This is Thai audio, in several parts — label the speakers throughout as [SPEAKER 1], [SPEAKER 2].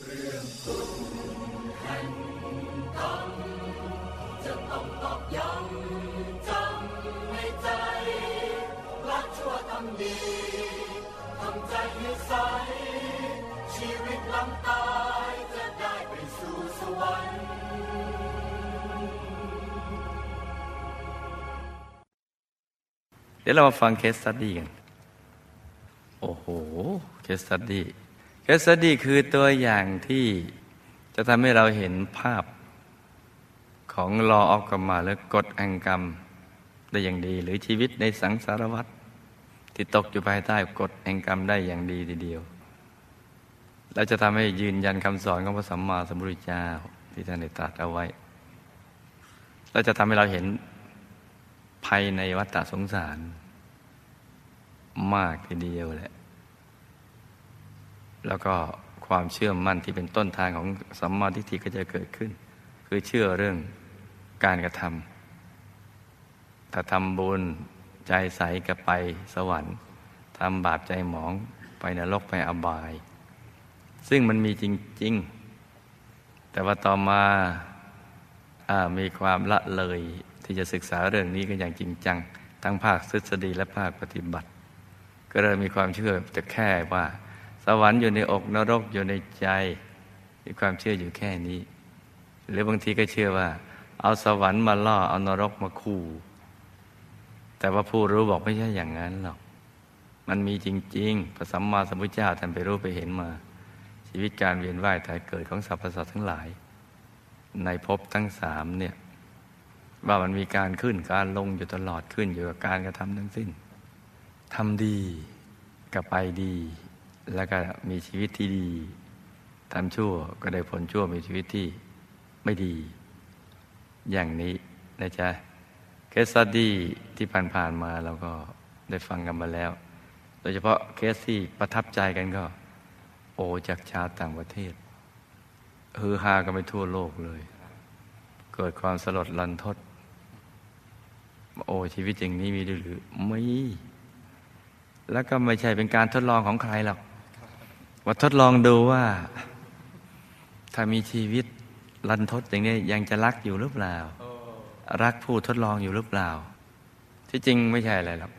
[SPEAKER 1] จะต้องตอกย้ำจำในใจรักชั่วทำดีทำใจให้ใส ชีวิตลังตายจะได้ไปสู่สวรรค์
[SPEAKER 2] เดี๋ยวเรามาฟังเคสสตดี้กัน โอ้โห case study case study คือตัวอย่างที่จะทำให้เราเห็นภาพของรอออกกรรมาและกฎแห่งกรรมได้อย่างดี หรือชีวิตในสังสารวัฏที่ตกอยู่ภายใต้กฎแห่งกรรมได้อย่างดีทีเดียว เราจะทำให้ยืนยันคำสอนของพระสัมมาสัมพุทธเจ้าที่ท่านได้ตรัสเอาไว้ เราจะทำให้เราเห็นภัยในวัฏฏสงสาร มากทีเดียวแหละ แล้วก็ความเชื่อมั่นที่เป็นต้นทางของสัมมาทิฏฐิก็จะเกิดขึ้น คือเชื่อเรื่องการกระทำถ้าทำบุญใจใสก็ไปสวรรค์ทำบาปใจหมองไปนรกไปอบาย ซึ่งมันมีจริง ๆ แต่ว่าต่อมาอามีความละเลยที่จะศึกษาเรื่องนี้กันอย่างจริงจัง ทั้งภาคทฤษฎีและภาคปฏิบัติ ก็เริ่มมีความเชื่อแต่แค่ว่า วรรค์อยู่ในอกนรกอยู่ในใจมีความเชื่ออยู่แค่นี้ หรือบางทีก็เชื่อว่า เอาสวรรค์มาล่อเอานรกมาขู่แต่ว่าผู้รู้บอกไม่ใช่อย่างนั้นหรอก มันมีจริงๆ พระสัมมาสัมพุทธเจ้าท่านไปรู้ไปเห็นมา ชีวิตการเวียนว่ายตายเกิดของสรรพสัตว์ทั้งหลาย ในภพทั้งสามเนี่ย ว่ามันมีการขึ้นการลงอยู่ตลอดขึ้นอยู่กับการกระทำทั้งสิ้นทำดีก็ไปดี แล้วก็มีชีวิตที่ดีทำชั่วก็ได้ผลชั่วมีชีวิตที่ไม่ดี อย่างนี้นะจ๊ะเคสสตี้ที่ผ่านๆมาเราก็ได้ฟังกันมาแล้ว โดยเฉพาะเคสที่ประทับใจกันก็ โอจากชาวต่างประเทศฮือฮากันไปทั่วโลกเลย เกิดความสลดลันทด โอ้ชีวิตอย่างนี้มีหรือไม่แล้วก็ไม่ใช่เป็นการทดลองของใครหรอก ว่าทดลองดูว่า ถ้ามีชีวิตรันทดอย่างนี้ยังจะรักอยู่หรือเปล่า รักผู้ทดลองอยู่หรือเปล่า ที่จริงไม่ใช่อะไรหรอก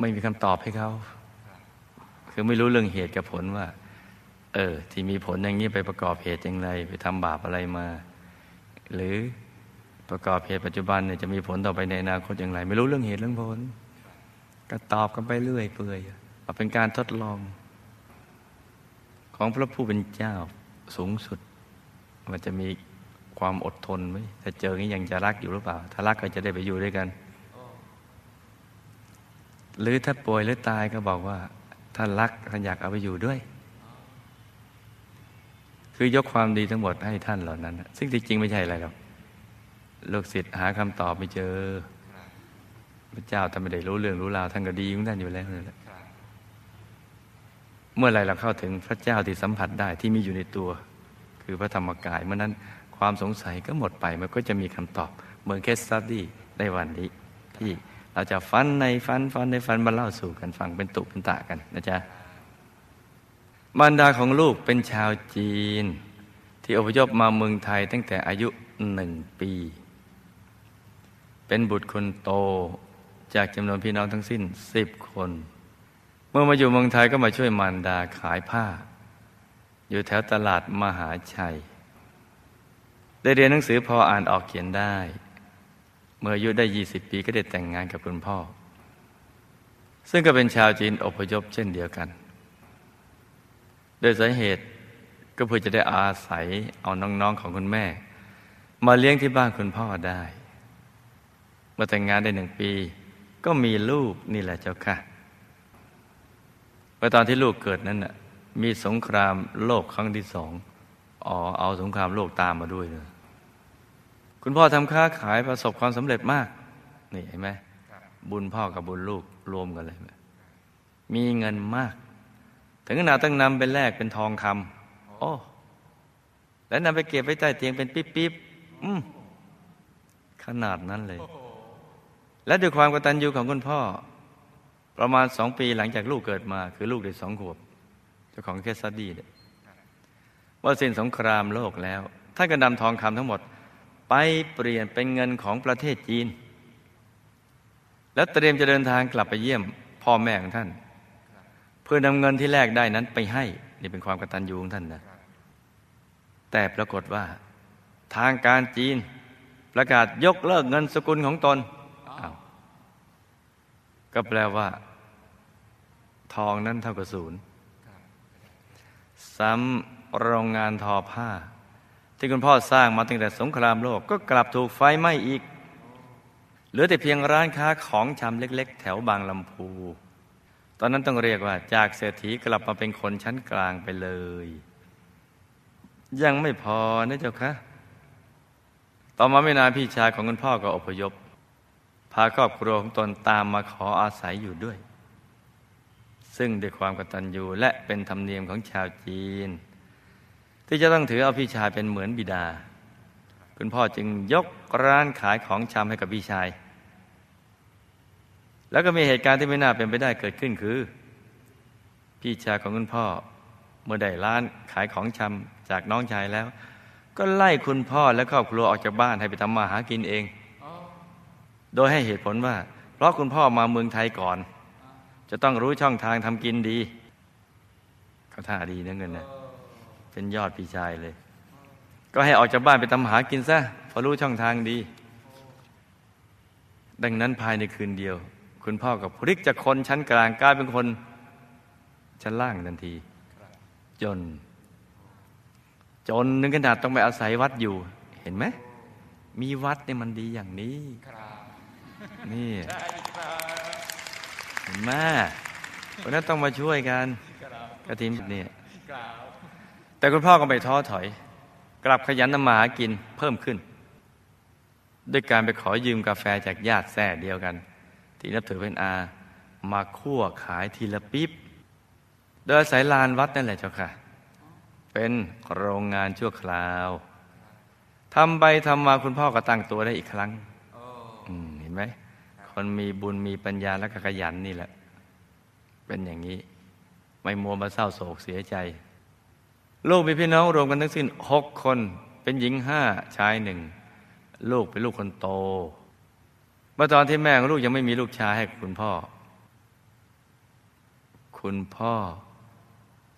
[SPEAKER 2] ไม่มีคำตอบให้เขา คือไม่รู้เรื่องเหตุกับผลว่า เออ ที่มีผลอย่างนี้ไปประกอบเหตุอย่างไร ไปทำบาปอะไรมา หรือประกอบเหตุปัจจุบันเนี่ยจะมีผลต่อไปในอนาคตอย่างไร ไม่รู้เรื่องเหตุเรื่องผล ก็ตอบกันไปเรื่อยเปื่อย ว่าเป็นการทดลอง ของพระผู้เป็นเจ้าสูงสุด มันจะมีความอดทนไหมถ้าเจออย่างนี้ยังจะรักอยู่หรือเปล่า ถ้ารักก็จะได้ไปอยู่ด้วยกัน หรือถ้าป่วยหรือตายก็บอกว่า ถ้ารักท่านอยากเอาไปอยู่ด้วย คือยกความดีทั้งหมดให้ท่านเหล่านั้น ซึ่งจริงๆไม่ใช่อะไรหรอกลูกศิษย์หาคำตอบไม่เจอพระเจ้าท่านไม่ได้รู้เรื่องรู้ราวท่านก็ดีของท่านอยู่แล้วนั่นแหละ เมื่อไรเราเข้าถึงพระเจ้าที่สัมผัสได้ที่มีอยู่ในตัว คือพระธรรมกายเมื่อนั้นความสงสัยก็หมดไปมันก็จะมีคำตอบเหมือนเคสสตดี้ในวันนี้ ที่เราจะฟันในฟันฟันในฟันมาเล่าสู่กันฟังเป็นตุเป็นตะกันนะจ๊ะมารดาของลูกเป็นชาวจีน ที่อพยพมาเมืองไทยตั้งแต่อายุหนึ่งปี เป็นบุตรคนโตจากจำนวนพี่น้องทั้งสิ้นสิบคน เมื่อมาอยู่เมืองไทยก็มาช่วยมารดาขายผ้า อยู่แถวตลาดมหาชัย ได้เรียนหนังสือพออ่านออกเขียนได้ เมื่ออายุได้ยี่สิบปีก็ได้แต่งงานกับคุณพ่อ ซึ่งก็เป็นชาวจีนอพยพเช่นเดียวกัน โดยสาเหตุก็เพื่อจะได้อาศัยเอาน้องๆของคุณแม่ มาเลี้ยงที่บ้านคุณพ่อได้ เมื่อแต่งงานได้หนึ่งปี ก็มีลูกนี่แหละเจ้าค่ะ เมื่อตอนที่ลูกเกิดนั้นน่ะมีสงครามโลกครั้งที่สองอ๋อเอาสงครามโลกตามมาด้วยเลยคุณพ่อทำค้าขายประสบความสำเร็จมาก นี่เห็นไหมบุญพ่อกับบุญลูกรวมกันเลย มีเงินมาก ถึงขนาดต้องนำไปแลกเป็นทองคำโอ้แล้วนำไปเก็บไว้ใต้เตียงเป็นปิ๊บๆอืมขนาดนั้นเลย และด้วยความกตัญญูของคุณพ่อ ประมาณสองปีหลังจากลูกเกิดมา คือลูกได้สองขวบเจ้าของ case study เนี่ยว่าสิ้นสงครามโลกแล้วท่านก็นำทองคำทั้งหมด ไปเปลี่ยนเป็นเงินของประเทศจีน แล้วเตรียมจะเดินทางกลับไปเยี่ยมพ่อแม่ของท่าน เพื่อนำเงินที่แลกได้นั้นไปให้นี่เป็นความกตัญญูของท่านนะแต่ปรากฏว่า ทางการจีนประกาศยกเลิกเงินสกุลของตนก็แปลว่า ทองนั้นเท่ากับศูนย์ซ้ำโรงงานทอผ้า ที่คุณพ่อสร้างมาตั้งแต่สงครามโลกก็กลับถูกไฟไหม้อีก เหลือแต่เพียงร้านค้าของชำเล็ก ๆ แถวบางลำพู ตอนนั้นต้องเรียกว่า จากเศรษฐีกลับมาเป็นคนชั้นกลางไปเลย ยังไม่พอนะเจ้าคะต่อมาไม่นานพี่ชายของคุณพ่อก็อพยพ พาครอบครัวของตนตามมาขออาศัยอยู่ด้วย ซึ่งด้วยความกตัญญูและเป็นธรรมเนียมของชาวจีน ที่จะต้องถือเอาพี่ชายเป็นเหมือนบิดา คุณพ่อจึงยกร้านขายของชำให้กับพี่ชาย แล้วก็มีเหตุการณ์ที่ไม่น่าเป็นไปได้เกิดขึ้นคือ พี่ชายของคุณพ่อ เมื่อได้ร้านขายของชำจากน้องชายแล้ว ก็ไล่คุณพ่อและครอบครัวออกจากบ้านให้ไปทำมาหากินเอง โดยให้เหตุผลว่า เพราะคุณพ่อมาเมืองไทยก่อน จะต้องรู้ช่องทางทำกินดีเขาท่าดีนะเงินนะเป็นยอดพี่ชายเลย ก็ให้ออกจากบ้านไปทำหากินซะพอรู้ช่องทางดี ดังนั้นภายในคืนเดียว คุณพ่อกับพริกจากคนชั้นกลางกลายเป็นคน ชั้นล่างทันที จน จนนึงขนาดต้องไปอาศัยวัดอยู่ เห็นไหมมีวัดเนี่ยมันดีอย่างนี้นี่เห็นไหมเพราะนั้นต้องมาช่วยกันกระทิมเนี่ยแต่คุณพ่อก็ไม่ท้อถอย กลับขยันนำมาหากินเพิ่มขึ้น ด้วยการไปขอยืมกาแฟจากญาติแท้เดียวกัน ที่นับถือเป็นอา มาคั่วขายทีละปิ๊บโดยสายลานวัดนั่นแหละเจ้าค่ะ เป็นโรงงานชั่วคราวทำไปทำมาคุณพ่อก็ตั้งตัวได้อีกครั้งเห็นไหม คนมีบุญมีปัญญาและขยันนี่แหละ เป็นอย่างนี้ ไม่มัวมาเศร้าโศกเสียใจ ลูกมีพี่น้องรวมกันทั้งสิ้นหกคน เป็นหญิงห้าชายหนึ่งลูกเป็นลูกคนโต เมื่อตอนที่แม่ของลูกยังไม่มีลูกชายให้คุณพ่อ คุณพ่อ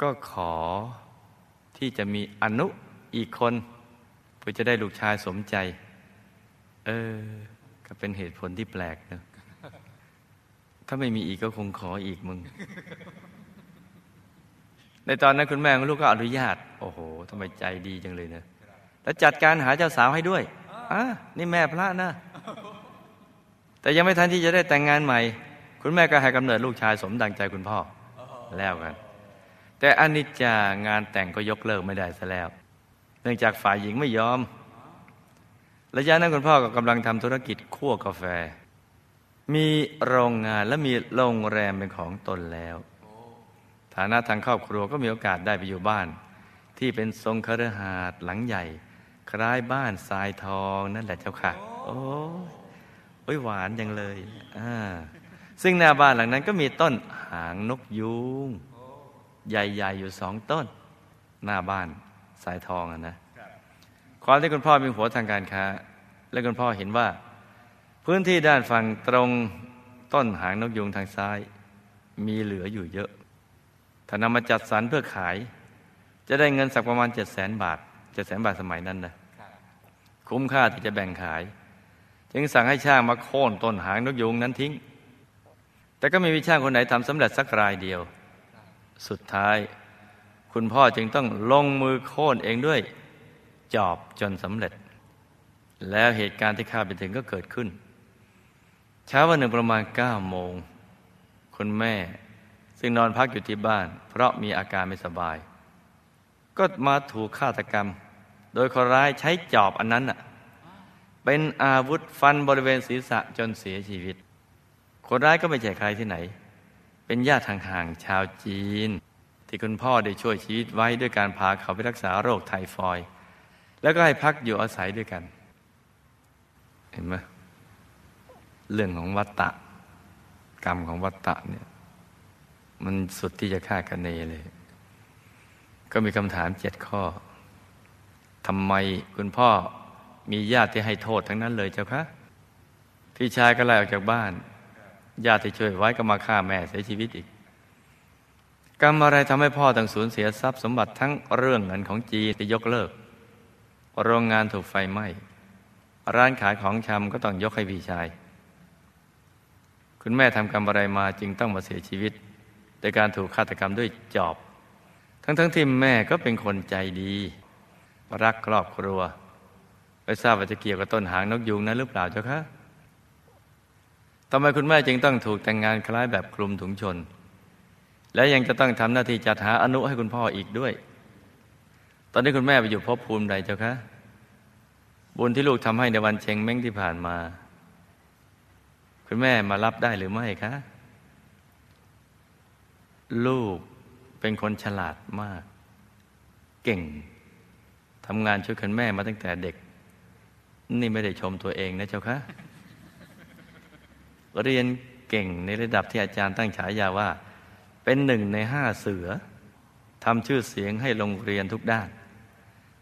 [SPEAKER 2] ก็ขอที่จะมีอนุอีกคน เพื่อจะได้ลูกชายสมใจ เออ ก็เป็นเหตุผลที่แปลกนะ ถ้าไม่มีอีกก็คงขออีกมึง ในตอนนั้นคุณแม่ของลูกก็อนุญาต โอ้โหทำไมใจดีจังเลยนะแล้วจัดการหาเจ้าสาวให้ด้วยอะนี่แม่พระนะ แต่ยังไม่ทันที่จะได้แต่งงานใหม่ คุณแม่ก็ให้กำเนิดลูกชายสมดังใจคุณพ่อแล้วกัน แต่อนิจจางานแต่งก็ยกเลิกไม่ได้ซะแล้ว เนื่องจากฝ่ายหญิงไม่ยอมระยะนั้นคุณพ่อก็กำลังทำธุรกิจคั่วกาแฟ มีโรงงานและมีโรงแรมเป็นของตนแล้ว ฐานะทางครอบครัวก็มีโอกาสได้ไปอยู่บ้าน ที่เป็นทรงคฤหาสน์หลังใหญ่ คล้ายบ้านทรายทองนั่นแหละเจ้าค่ะ โอ้ยหวานจังเลยอ่าซึ่งหน้าบ้านหลังนั้นก็มีต้นหางนกยูงใหญ่ๆอยู่สองต้น หน้าบ้านสายทองอะนะ ความที่คุณพ่อมีหัวทางการค้า และคุณพ่อเห็นว่า พื้นที่ด้านฝั่งตรงต้นหางนกยุงทางซ้าย มีเหลืออยู่เยอะ ถ้านำมาจัดสรรเพื่อขาย จะได้เงินสักประมาณเจ็ดแสนบาทเจ็ดแสนบาทสมัยนั้นนะคุ้มค่าที่จะแบ่งขาย จึงสั่งให้ช่างมาโค่นต้นหางนกยุงนั้นทิ้ง แต่ก็ไม่มีช่างคนไหนทำสำเร็จสักรายเดียว สุดท้าย คุณพ่อจึงต้องลงมือโค่นเองด้วยจอบจนสำเร็จ แล้วเหตุการณ์ที่ข้าไปถึงก็เกิดขึ้น เช้าวันหนึ่งประมาณเก้าโมงคุณแม่ ซึ่งนอนพักอยู่ที่บ้าน เพราะมีอาการไม่สบาย ก็มาถูกฆาตกรรม โดยคนร้ายใช้จอบอันนั้นเป็นอาวุธฟันบริเวณศีรษะจนเสียชีวิต คนร้ายก็ไม่ใช่ใครที่ไหน เป็นญาติห่างๆชาวจีน ที่คุณพ่อได้ช่วยชีวิตไว้ด้วยการพาเขาไปรักษาโรคไทฟอยด์แล้วก็ให้พักอยู่อาศัยด้วยกัน เห็นไหม เรื่องของวัตตะ กรรมของวัตตะเนี่ย มันสุดที่จะฆ่ากันเนเลย ก็มีคำถามเจ็ดข้อทำไมคุณพ่อมีญาติที่ให้โทษทั้งนั้นเลยเจ้าคะพี่ชายก็ไล่ออกจากบ้านญาติที่ช่วยไว้ก็มาฆ่าแม่เสียชีวิตอีก กรรมอะไรทำให้พ่อต้องสูญเสียทรัพย์สมบัติทั้งเรื่องเงินของจีที่ยกเลิก โรงงานถูกไฟไหม้ร้านขายของชำก็ต้องยกให้พี่ชาย คุณแม่ทำกรรมอะไรมาจึงต้องมาเสียชีวิตโดยการถูกฆาตกรรมด้วยจอบ ทั้งๆทที่แม่ก็เป็นคนใจดี รักครอบครัว ไม่ทราบว่าจะเกี่ยวกับต้นหางนกยูงนั้นหรือเปล่าเจ้าคะทำไมคุณแม่จึงต้องถูกแต่งงานคล้ายแบบคลุมถุงชน และยังจะต้องทำหน้าที่จัดหาอนุให้คุณพ่ออีกด้วย ตอนนี้คุณแม่ไปอยู่ภพภูมิใดเจ้าคะ บุญที่ลูกทำให้ในวันเชงเม้งที่ผ่านมา คุณแม่มารับได้หรือไม่คะ ลูกเป็นคนฉลาดมาก เก่งทำงานช่วยคุณแม่มาตั้งแต่เด็ก นี่ไม่ได้ชมตัวเองนะเจ้าคะเรียนเก่งในระดับที่อาจารย์ตั้งฉายาว่า เป็นหนึ่งในห้าเสือทำชื่อเสียงให้โรงเรียนทุกด้าน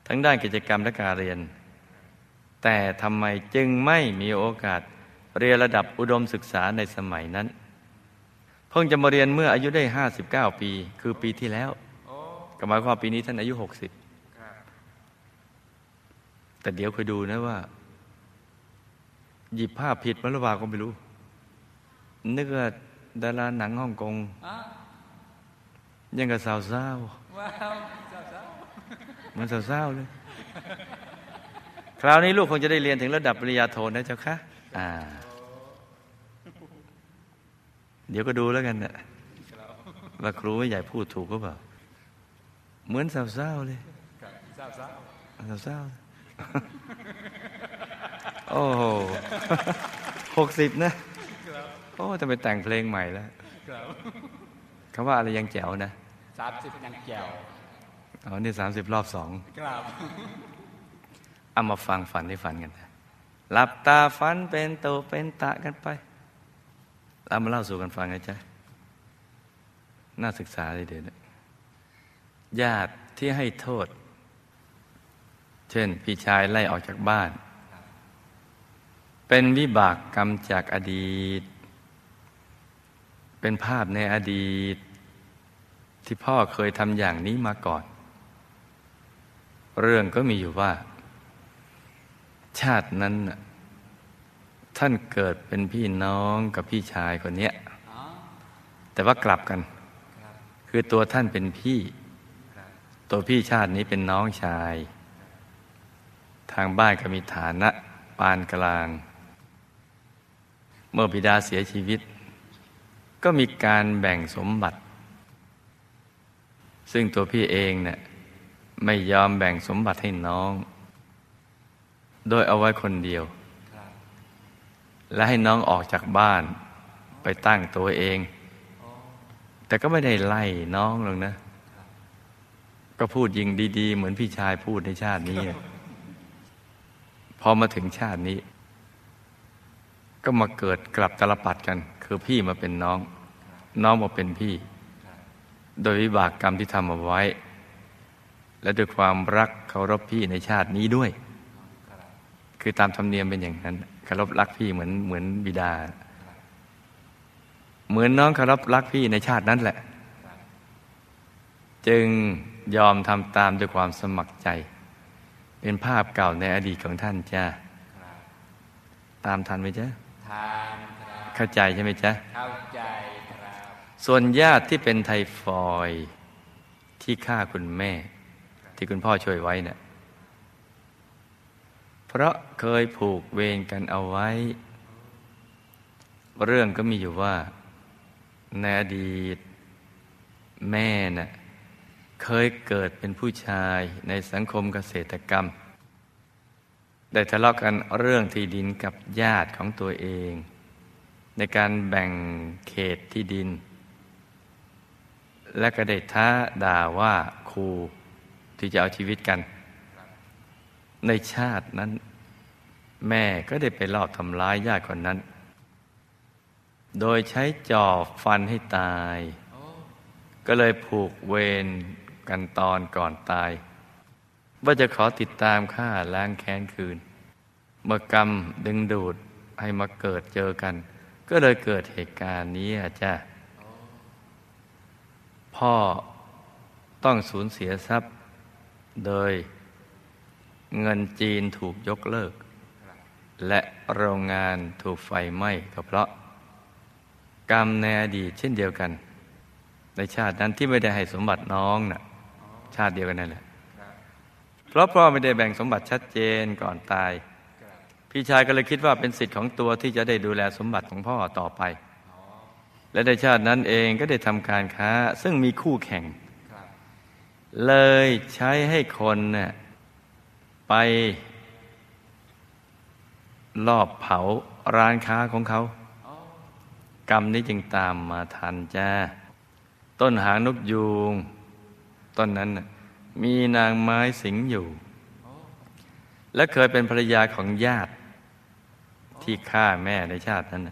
[SPEAKER 2] ทั้งด้านกิจกรรมและการเรียน แต่ทำไมจึงไม่มีโอกาส เรียนระดับอุดมศึกษาในสมัยนั้น เพิ่งจะมาเรียนเมื่ออายุได้ห้าสิบเก้าปี คือปีที่แล้วก็หมายความปีนี้ท่านอายุหกสิบแต่เดี๋ยวคอยดูนะว่า หยิบภาพผิดมาหรือเปล่าก็ไม่รู้ นึกว่าดาราหนังฮ่องกงยังกับสาวเศร้ามันสาวเศร้าเลย คราวนี้ลูกคงจะได้เรียนถึงระดับปริญญาโทนะเจ้าคะ อ่า เดี๋ยวก็ดูแล้วกันนะว่าครูไม่ใหญ่พูดถูกก็เปล่า เหมือนสาวเศร้าเลยสาวเศร้าสาวเศร้าโอ้โหหกสิบนะ โอ้จะไปแต่งเพลงใหม่แล้วคำว่าอะไรยังแจ๋วนะ
[SPEAKER 3] สามสิบยังแจ๋ว
[SPEAKER 2] อ๋อนี่สามสิบรอบสอง
[SPEAKER 3] ครับ
[SPEAKER 2] เอามาฟังฝันที่ฝันกันนะ หลับตาฝันเป็นโตเป็นตะกันไปเอามาเล่าสู่กันฟังนะจ๊ะน่าศึกษาเลยเดี๋ยวนะญาติที่ให้โทษ เช่น พี่ชายไล่ออกจากบ้าน เป็นวิบากกรรมจากอดีต เป็นภาพในอดีต ที่พ่อเคยทำอย่างนี้มาก่อน เรื่องก็มีอยู่ว่า ชาตินั้นท่านเกิดเป็นพี่น้องกับพี่ชายคนนี้แต่ว่ากลับกัน คือตัวท่านเป็นพี่ ตัวพี่ชาตินี้เป็นน้องชาย ทางบ้านก็มีฐานะปานกลาง เมื่อบิดาเสียชีวิต ก็มีการแบ่งสมบัติ ซึ่งตัวพี่เองเนี่ยไม่ยอมแบ่งสมบัติให้น้อง โดยเอาไว้คนเดียว และให้น้องออกจากบ้านไปตั้งตัวเอง แต่ก็ไม่ได้ไล่น้องหรอกนะ ก็พูดยิงดี ๆ เหมือนพี่ชายพูดในชาตินี้ พอมาถึงชาตินี้ ก็มาเกิดกลับตลปัดกัน คือพี่มาเป็นน้อง น้องมาเป็นพี่ โดยวิบากกรรมที่ทำเอาไว้ และด้วยความรักเคารพพี่ในชาตินี้ด้วย คือตามธรรมเนียมเป็นอย่างนั้นคารพรักพี่เหมือนเหมือนบิดา เหมือนน้องคารพรักพี่ในชาตินั้นแหละ จึงยอมทำตามด้วยความสมัครใจ เป็นภาพเก่าในอดีตของท่านจ้าตามทันไหมจ๊ะ
[SPEAKER 3] ทานครับ
[SPEAKER 2] เข้าใจใช่ไหมจ๊ะ
[SPEAKER 3] เข้าใจครับ
[SPEAKER 2] ส่วนญาติที่เป็นไทฟอยที่ฆ่าคุณแม่ ที่คุณพ่อช่วยไว้เนะี่ย เพราะเคยผูกเวรกันเอาไว้ เรื่องก็มีอยู่ว่า ในอดีต แม่นะ่ะเคยเกิดเป็นผู้ชายในสังคมเกษตรกรรม ได้ทะเลาะกันเรื่องที่ดินกับญาติของตัวเอง ในการแบ่งเขตที่ดิน และก็ได้ท้าด่าว่าครูที่จะเอาชีวิตกัน ในชาตินั้น แม่ก็ได้ไปลอบทำร้ายญาติคนนั้น โดยใช้จอบฟันให้ตาย ก็เลยผูกเวรกันตอนก่อนตาย ว่าจะขอติดตามข้าล้างแค้นคืน เมื่อกรรมดึงดูดให้มาเกิดเจอกัน ก็เลยเกิดเหตุการณ์นี้อาจ้ะพ่อต้องสูญเสียทรัพย์ โดย เงินจีนถูกยกเลิก และโรงงานถูกไฟไหม้ก็เพราะ กรรมในอดีตเช่นเดียวกัน ในชาตินั้นที่ไม่ได้ให้สมบัติน้องนะ่ะชาติเดียวกันนั่นแหละเพราะพ่อไม่ได้แบ่งสมบัติชัดเจนก่อนตาย พี่ชายก็เลยคิดว่าเป็นสิทธิ์ของตัวที่จะได้ดูแลสมบัติของพ่อต่อไป และในชาตินั้นเองก็ได้ทำการค้า ซึ่งมีคู่แข่ง เลยใช้ให้คนน่ะ ไปลอบเผาร้านค้าของเขา กรรมนี้จึงตามมาทันจ้า ต้นหางนกยูง ต้นนั้นน่ะมีนางไม้สิงอยู่ และเคยเป็นภรรยาของญาติที่ฆ่าแม่ในชาตินั้น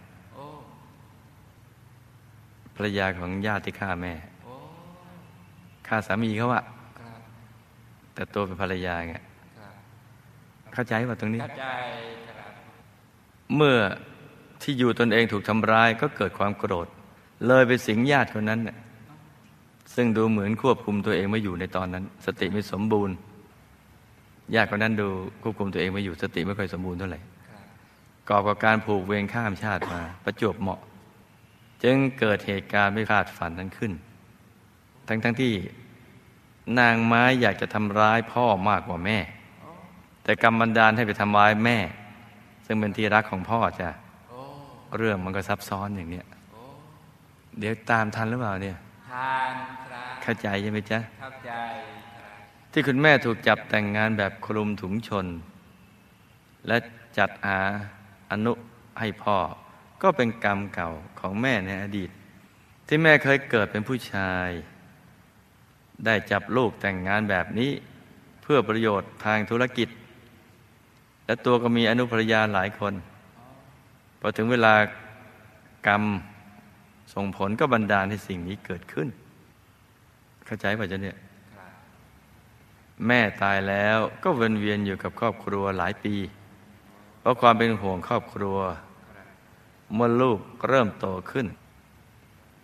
[SPEAKER 2] ภรรยาของญาติที่ฆ่าแม่ฆ่าสามีเขาอะแต่ตัวเป็นภรรยาไง เข้าใจว่าตรงนี้
[SPEAKER 3] เข้าใจครับ
[SPEAKER 2] เมื่อที่อยู่ตนเองถูกทำร้ายก็เกิดความโกรธ เลยไปสิงญาติคนนั้นน่ะซึ่งดูเหมือนควบคุมตัวเองไม่อยู่ในตอนนั้น สติไม่สมบูรณ์ญาติคนนั้นดูควบคุมตัวเองไม่อยู่สติไม่ค่อยสมบูรณ์เท่าไหร่ก่อกับการผูกเวรข้ามชาติมาประจวบเหมาะ จึงเกิดเหตุการณ์ไม่คาดฝันนั้นขึ้น ทั้งทั้งที่นางไม้อยากจะทำร้ายพ่อมากกว่าแม่ แต่กรรมบันดาลให้ไปทำร้ายแม่ ซึ่งเป็นที่รักของพ่อจ้ะเรื่องมันก็ซับซ้อนอย่างเนี้ยเดี๋ยวตามทันหรือเปล่าเนี่ย
[SPEAKER 3] ทานครับ
[SPEAKER 2] เข้าใจใช่ไหมจ๊ะ
[SPEAKER 3] เข้าใจครับ
[SPEAKER 2] ที่คุณแม่ถูกจับแต่งงานแบบคลุมถุงชน และจัดหาอนุให้พ่อ ก็เป็นกรรมเก่าของแม่ในอดีต ที่แม่เคยเกิดเป็นผู้ชาย ได้จับลูกแต่งงานแบบนี้ เพื่อประโยชน์ทางธุรกิจ และตัวก็มีอนุภรยาหลายคนพอถึงเวลากรรมส่งผลก็บันดาลให้สิ่งนี้เกิดขึ้น เข้าใจป่ะจ๊ะเนี่ยแม่ตายแล้วก็เวียนเวียนอยู่กับครอบครัวหลายปี เพราะความเป็นห่วงครอบครัว เมื่อลูกเริ่มโตขึ้น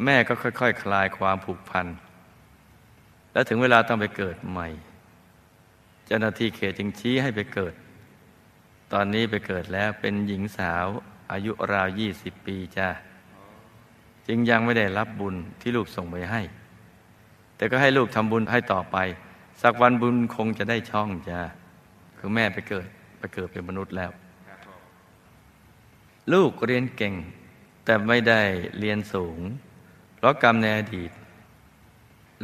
[SPEAKER 2] แม่ก็ค่อยๆคคลายความผูกพัน และถึงเวลาต้องไปเกิดใหม่ เจ้าหน้าที่เขตจึงชี้ให้ไปเกิด ตอนนี้ไปเกิดแล้วเป็นหญิงสาวอายุราวยี่สิบปีจ้าจึงยังไม่ได้รับบุญที่ลูกส่งไปให้ แต่ก็ให้ลูกทำบุญให้ต่อไป สักวันบุญคงจะได้ช่องจ้าคือแม่ไปเกิดไปเกิดเป็นมนุษย์แล้ว ลูกเรียนเก่ง แต่ไม่ได้เรียนสูง เพราะกรรมในอดีต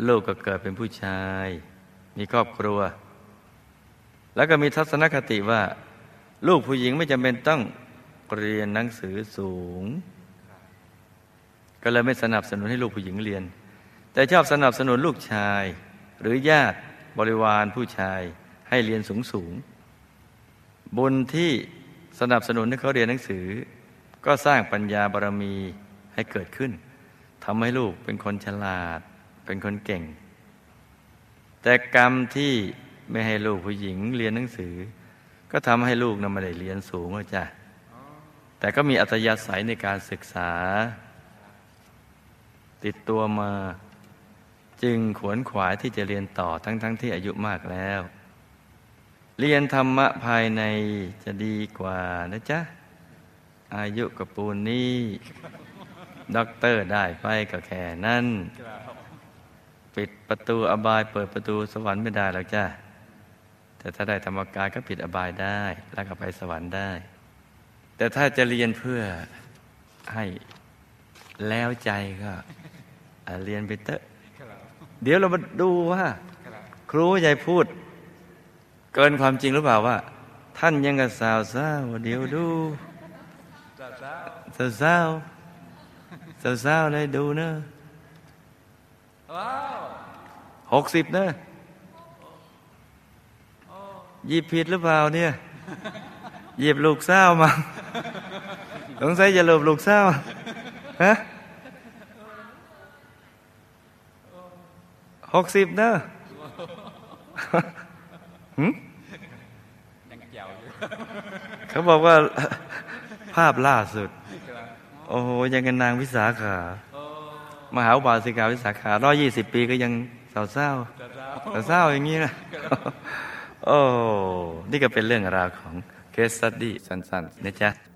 [SPEAKER 2] ลูกก็เกิดเป็นผู้ชาย มีครอบครัว แล้วก็มีทัศนคติว่า ลูกผู้หญิงไม่จำเป็นต้องเรียนหนังสือสูง ก็เลยไม่สนับสนุนให้ลูกผู้หญิงเรียน แต่ชอบสนับสนุนลูกชาย หรือญาติบริวารผู้ชายให้เรียนสูงสูงบุญที่สนับสนุนให้เขาเรียนหนังสือ ก็สร้างปัญญาบารมีให้เกิดขึ้นทำให้ลูกเป็นคนฉลาด เป็นคนเก่ง แต่กรรมที่ไม่ให้ลูกผู้หญิงเรียนหนังสือ ก็ทำให้ลูกนั้นไม่ได้เรียนสูงหรอกจ้ะแต่ก็มีอัตยาศัยในการศึกษา ติดตัวมา จึงขวนขวายที่จะเรียนต่อทั้งๆทที่อายุมากแล้ว เรียนธรรมะภายในจะดีกว่านะจ๊ะ อายุกับปูนนี่ด็อกเตอร์ได้ไปก็แค่นั้น ปิดประตูอบายเปิดประตูสวรรค์ไม่ได้หรอกจ้ะ แต่ถ้าได้ธรรมกายก็ปิดอบายได้ แล้วก็ไปสวรรค์ได้ แต่ถ้าจะเรียนเพื่อให้แล้วใจก็เรียนไปเถอะเดี๋ยวเรามาดูว่า
[SPEAKER 3] ครู
[SPEAKER 2] ใหญ่พูด เกินความจริงหรือเปล่าว่า ท่านยังกับสาวสาวเดี๋ยวดู
[SPEAKER 3] จ้าจ้า
[SPEAKER 2] สาวสาวสาวสาวเลยดูเนอะหกสิบเนอะ หยิบผิดหรือเปล่าเนี่ย หยิบลูกสามาสงสัยจะหลบลูกสาฮะหกสิบเนอะหึ
[SPEAKER 3] ยังเกี่ยวอยู่
[SPEAKER 2] เขาบอกว่าภาพล่าสุด โอ้โห ยังกันนางวิสาขามหาบาสิกาวิสาขาร้อยี่สิบปีก็ยังเศร้าเศร้า
[SPEAKER 3] จะเจ้า
[SPEAKER 2] ๆเศร้าอย่างนี้นะ โอ้ นี่ก็เป็นเรื่องราวของเคสสตดี้สั้นๆนะจ๊ะ